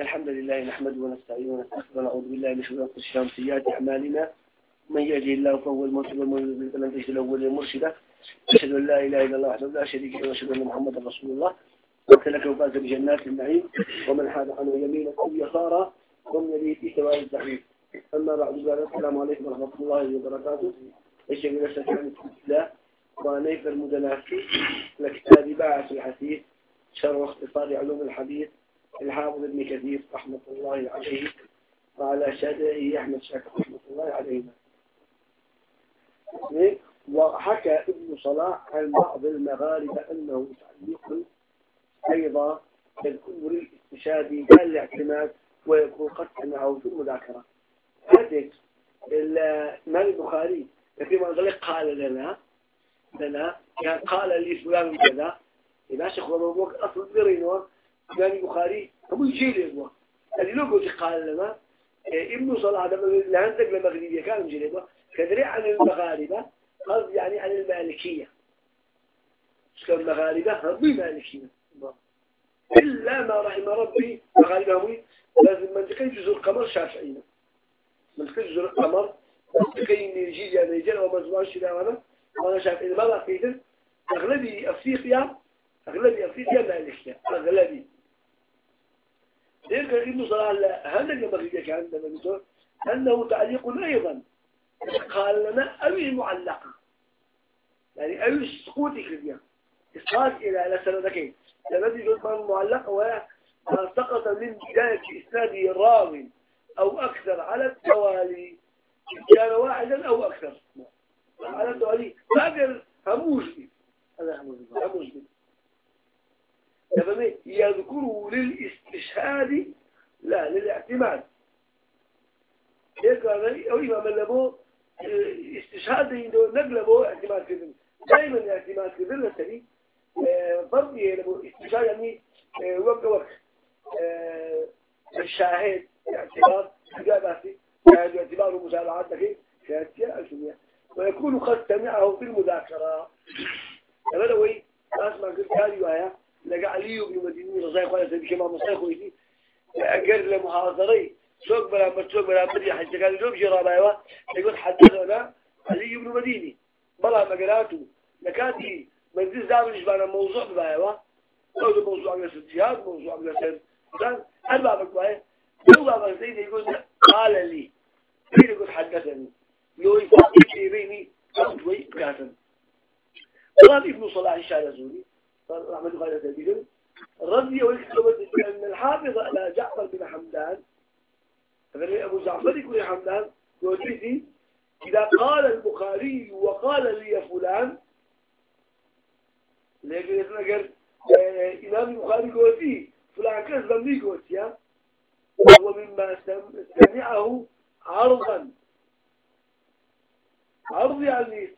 الحمد لله نحمده ونستعينه ونستغفره ونعوذ بالله من شرور أنفسنا ومن سيئات أعمالنا. من يهده الله فهو المهتد ومن يضلل فلن تجد له وليا مرشدا. أشهد أن لا إله إلا الله وحده لا شريك له وأشهد أن محمدا رسول الله. وسلك وفاز بجنات النعيم. ومن حاد عنه يمينا أو يسارا ومن يليه في سواء الزحيم أما بعد السلام عليكم ورحمة الله وبركاته. الشيخ الأساسي الله ونيف المدنافي لكتاب باعث الحديث شر اختصار علوم الحديث. الحافظ ابن كثير رحمة الله عليه وعلى شهده أحمد شاكر رحمة الله عليهما وحكى ابن صلاح عن بعض المغاربة أنه تعليق أيضا يذكر الاستشهاد كان الاعتماد ويكون قد سمعه في المذاكرة هذه الإمام البخاري؟ فيما قال لنا لنا يعني قال لي فلان كذا. إذا شيخ ربك أصل برينه يعني بخاري. أبو يجيل يبغى اللي لو قلت قال لنا إيه، إبن صلاح لهندك لمغربية كان يجيل يبغى كدري عن المغاربة قصد يعني عن المالكية. شلون المغاربة؟ هم مالكية. إلا ما رحم ربي مغاربة هم. لازم منطقة جزء القمر شافعينا منطقة جزء القمر منطقة نيجيريا نيجيريا ومزوان شلاوانا وأنا إذا ما لقيت أغلبي أفريقيا أغلبي أفريقيا مالكية. أغلبي. ذلك ابن صلاح هذا ينبغي كان عندنا أنه تعليق أيضا. قال لنا أوي معلقة يعني أوي السقوط كذا. إسقاط إلى إلى سندكين الذي يقول معلق وسقط من بداية إسناده راوي أو أكثر على التوالي. كان واحدا أو أكثر. على التوالي. هذا هموش هذا هموش يذكره للاستشهاد لا للاعتماد. هيك أو إمام اللبو استشهاد نقلبو اعتماد كذن. دائما اعتماد كذن لتني فرضي لبو استشهاد يعني وقت وقت الشاهد اعتبار إجاباتي يعني اعتبار مساعدات لكي شهادتي أشمية ويكون قد سمعه في المذاكرة. هذا هو أسمع قلت هذه لقى علي بن مديني رضي الله عنه كما مصيخ ويدي أجر لمحاضري سوق بلا متسوق بلا مدي حتى قال لهم جرابا يقول حدثنا علي بن مديني بلا مقراته لكاتي منزل زامن جبانا موضوع ببايوا أو موضوع على الجهاد موضوع على السر كان أربع بقواي لو بابا زيد يقول قال لي. يقول حدثني لو في بيني. أخوي كاتب قال ابن صلاح الشارزوري رحمة الله عليه وسلم رضي ويكتب أن الحافظ على جعفر بن حمدان فقال أبو جعفر يقول حمدان يقول إذا قال البخاري وقال لي فلان. لكن يتنقل إمام البخاري يقول فيه فلان كذب لي قلت يا وهو مما سمعه عرضا. عرض يعني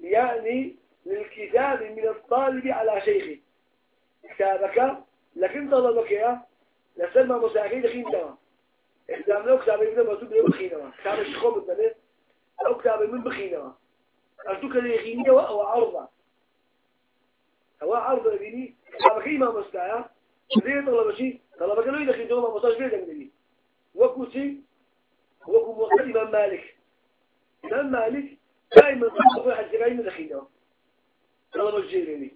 يعني للكتاب من الطالب على شيخه. كتابك لكن طلبك يا لسلم مساكين دوا إحدام لو كتاب مكتوب له بخينوا كتاب الشخوم الثالث أو كتاب من بخينوا أرتوك ليخين دوا أو عرضة. هو عرضة بيني. كتابك إمام مستعى زي طلب شيء. طلبك لو يدخين دوا ما مصاش بيدك مني. وكو شيء. وكو موقع إمام مالك. إمام مالك. دائما تقول حد جاي من دخين دوا طلب الجيراني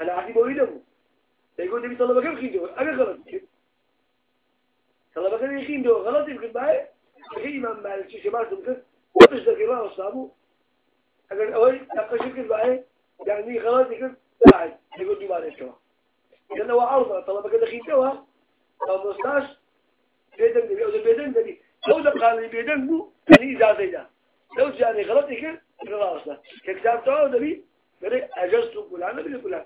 أنا عارف بويده يقول لي طلب كم خيدو أنا غلط. يمكن طلب كم يخيدو غلط يمكن باي هي إمام مالك. شيء ما تمكن. ذكر الله وصابه. أقول أول يمكن باي يعني غلط يمكن بعد. يقول لي بعد كمان لأنه عرض طلب كم خيدو أو مستاش بيدن دبي أو بيدن دبي أو لي بيدن مو يعني إجازة ده لو جاني غلط يمكن خلاص كتاب تعود دبي قال أجزت فلان بن فلان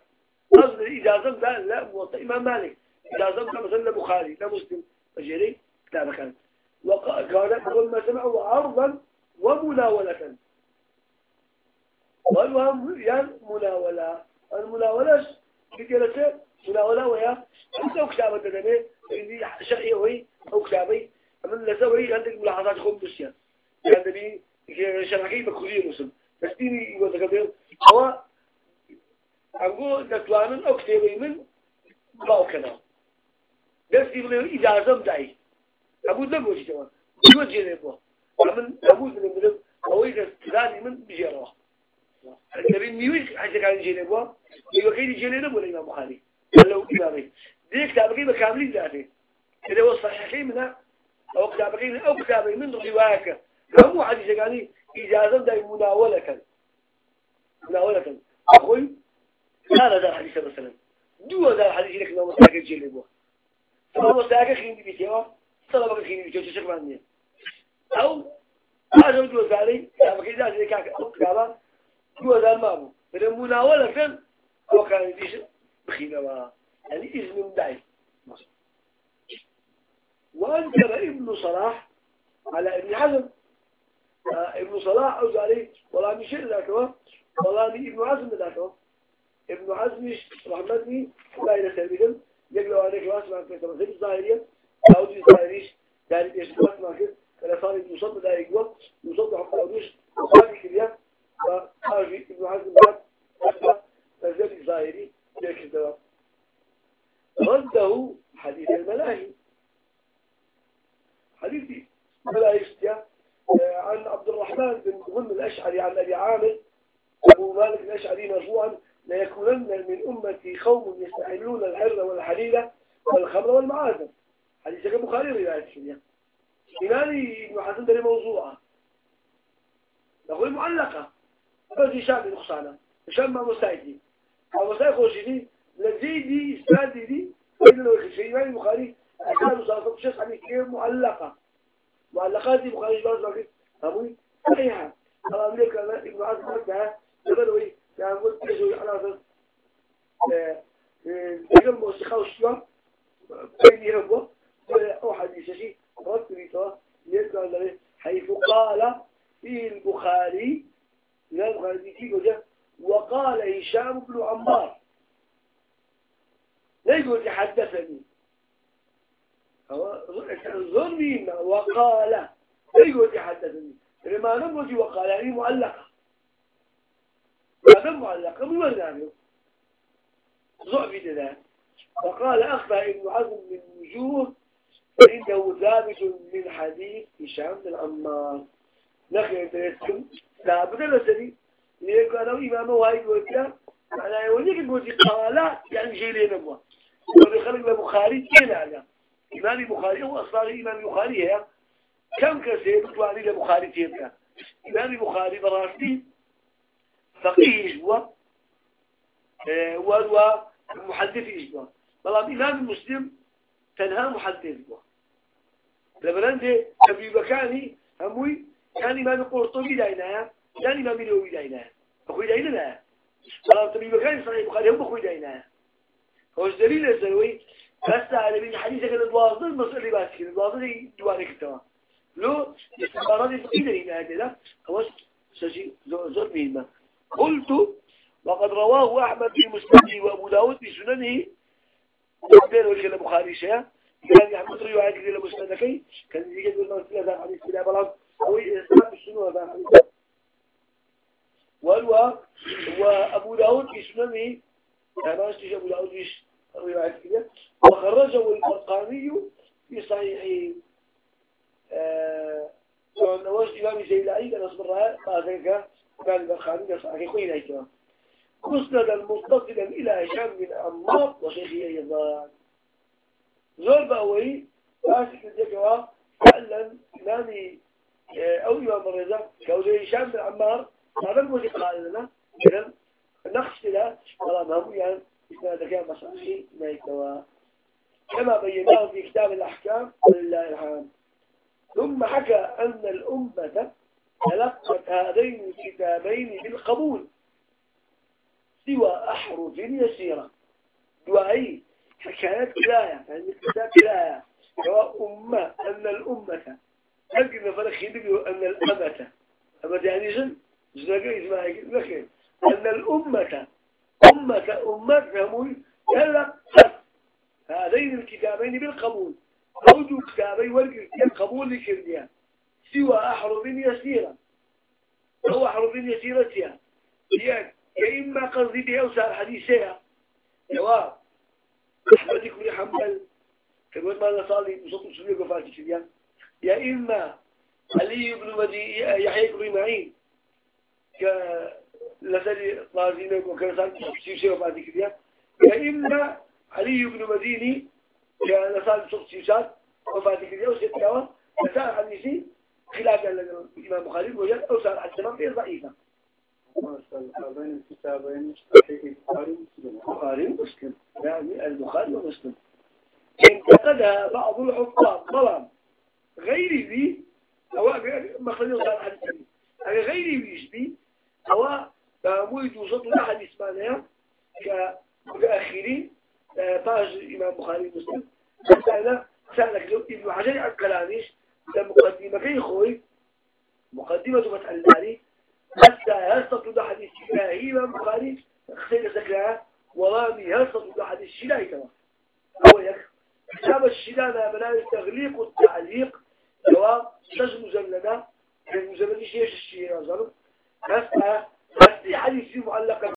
قصد إجازة ده لا موطئ. إمام مالك. إجازة مثلا بخاري لا مسلم. فجري كتاب كان وقال قبل ما سمعوا عرضا ومناولة والوهم يعني مناولة المناولة بجلسة مناولة ويا أنت أو كتابة تدمي اللي شرعي وهي أو كتابي من لسوي عندك ملاحظات خم بسيان يعني شرعي بكوري مسلم. بس ديني يقول لك هو أقول دتوانن أو كتابي من باو كنا دەستی بڵێ ئیجازەم دای هەبوو نەگۆشتەوە دووە جێنێ بووە من هەبوو من ئەوەی دەستانی من بژێرەوە دەبین نیوەی حەجەکانی جێنێ بووە نیوەکەی جێنێ نەبوو لە ئیمام بوخاری لەو ئیمامی دێ کتابەکەی بە کاملی داتێ لەوە صحیحەکەی منە ئەو کتابەکەی من ئەو کتابەی من ڕیواەکە هەموو حەدیثەکانی ئیجازەم دای مناوەلەکەن مناوەلەکەن أخوي لا لا حديث مثلا دو هذا الحديث لك لو مساك الجيل بوا فهو مساك خين بيتوا طلب خين بيتوا شو معنيه أو هذا دو بكي ذا زي كاك أو كذا دو هذا ما بو فالمناولة كان هو كان يديش بخينا يعني إذن داعي وأنكر ابن صلاح على ابن حزم ابن صلاح أوز عليه ولا مشير ذاك والله ابن عزم ذاك ابن عزم رحمتني لا إلى سبيل يقلوا عليك واسمع في تمثيل الظاهرية أو دي ظاهريش يعني إيش ما صار يصب ده يقوى يصب حتى أودوش وصار كده فأجي ابن عزم بعد نزل الظاهري ذاك الدواء. رده حديث الملاهي. حديث الملاهي عن عبد الرحمن بن غنم الأشعري عن أبي عامر أبو مالك الأشعري مرفوعا ليكونن من أمتي قوم يستحلون الحر والحليلة والخمر والمعازم حديث كان بخاري رواية الشريعة إيماني ابن حسن ده موضوعة. نقول معلقة. بس شام نقصانة شام ما مستعدين أو مستعد خوشيني. لزيدي استعدي دي. لو يخشي إيماني بخاري أكاد صارت شخص عن كيف معلقة. معلقات بخاري جواز لكن أبوي صحيحة. الله عليك ابن عزم مرتها تبدوي يعني قلت تجوي على أساس. تجمع موسيقى وشوا بيني هو أو حديث شيء حيث قال في البخاري لا البخاري كيف وقال هشام بن عمار. لا يقول حدثني. ظلمي وقال. لا يقول حدثني. لما نموذج وقال يعني معلقة هذا معلقة من نعمل ضعف فقال أخطأ ابن حزم من وجوه فإنه ثابت من حديث هشام بن عمار. نخي يترسم ثابت لسني ليكون أنا إمامه هاي قلت أنا يقول لك قال يعني نبوة. ولي خلق البخاري كين على إمام البخاري هو أصلا إمام البخاري هي كم كسير بطلع لي البخاري تيبكا إمام البخاري براسي فقيه إجوا آه ولو محدث إجوا طبعا إمام المسلم تنهى محدث إجوا لما عندي أبي بكاني هموي كان إمام القرطبي داينا كان إمام النووي داينا أخوي داينا لا. طبعا أبي بكاني صحيح البخاري هم أخوي داينا هو دليل الزلوي بس على بين حديثك الواصل بس كده الواصل دوارك تمام لو استخبارات الفقيدة هنا هذا هو شيء زور مهمة قلت وقد رواه أحمد في مسنده وأبو داود في سننه وقال وجه البخاري شيء كان يحمد رواية كذا مسندكي كان يقول لنا سلا حديث كذا بلان أو إسلام السنة هذا؟ حديث والوا وأبو داود سننه ما استجاب أبو داود في رواية كذا وخرجه البرقاني في صحيحه. نواش إمام زيلائي كان أصبر رأى ما ذلك كان البرقاني يصحي خوين هيكما مسندا متصلا إلى هشام من عمار وشيخي أيضا. زور بأوي فاسك الجكوا فعلا إمامي أو إمام الرزا كولي هشام بن عمار هذا قال لنا إذن نقص له كلام هم يعني إسناد كان مصحي ما كما بيناه في كتاب الأحكام ولله الحمد. ثم حكى أن الأمة تلقت هذين الكتابين بالقبول سوى أحرف يسيرة. دعائي حكايات كلاية كتاب كلاية. سواء أمة أن الأمة. لكن فرق يقول أن الأمة؟ أما يعني جن جنقى إسماعي لكن أن الأمة أمة أمة فهمون تلقت هذين الكتابين بالقبول. أوجو كتابي ورق قبول لكرديا. سوى أحرف يسيرة. هو أحرف يسيرة يعني يا إما قصدي بها وسار حديثها. جواب. أحمد بن حنبل كقول ما نصلي وصوت سوريا وفاتي كذا يا إما علي بن مدي يحيى بن معين ك لسري طازين وكرسان شيء وفاتي كذا يا إما علي بن مديني كان صار صوت شيشات وفاتي كذا وستة وسار عن شيء خلاف الإمام البخاري وجد أو صار عن تمام غير ضعيفة بين الكتابين صحيح البخاري ومسلم البخاري ومسلم البخاري ومسلم. انتقدها بعض الحفاظ طبعا. غيري بي أو مخرج صار عن تمام غيري بيش بي؟ أو تامويد وسط لحد إسمانيا كمتأخرين باج إمام بخاري ومسلم. أنا سألك لو ابن حجر الكلاميش مقدمة كي خوي؟ مقدمة الباري. حتى ده حديث إمام بخاري؟ خسير ذكرها ورامي هرصد بعد الشلاء كما هو يكفر حساب الشلاء ما بلا تغليق التعليق سواء شج مجلدة ليش يعني إيش الشيء يا زلمة. بس آه، بس دي حديث معلقة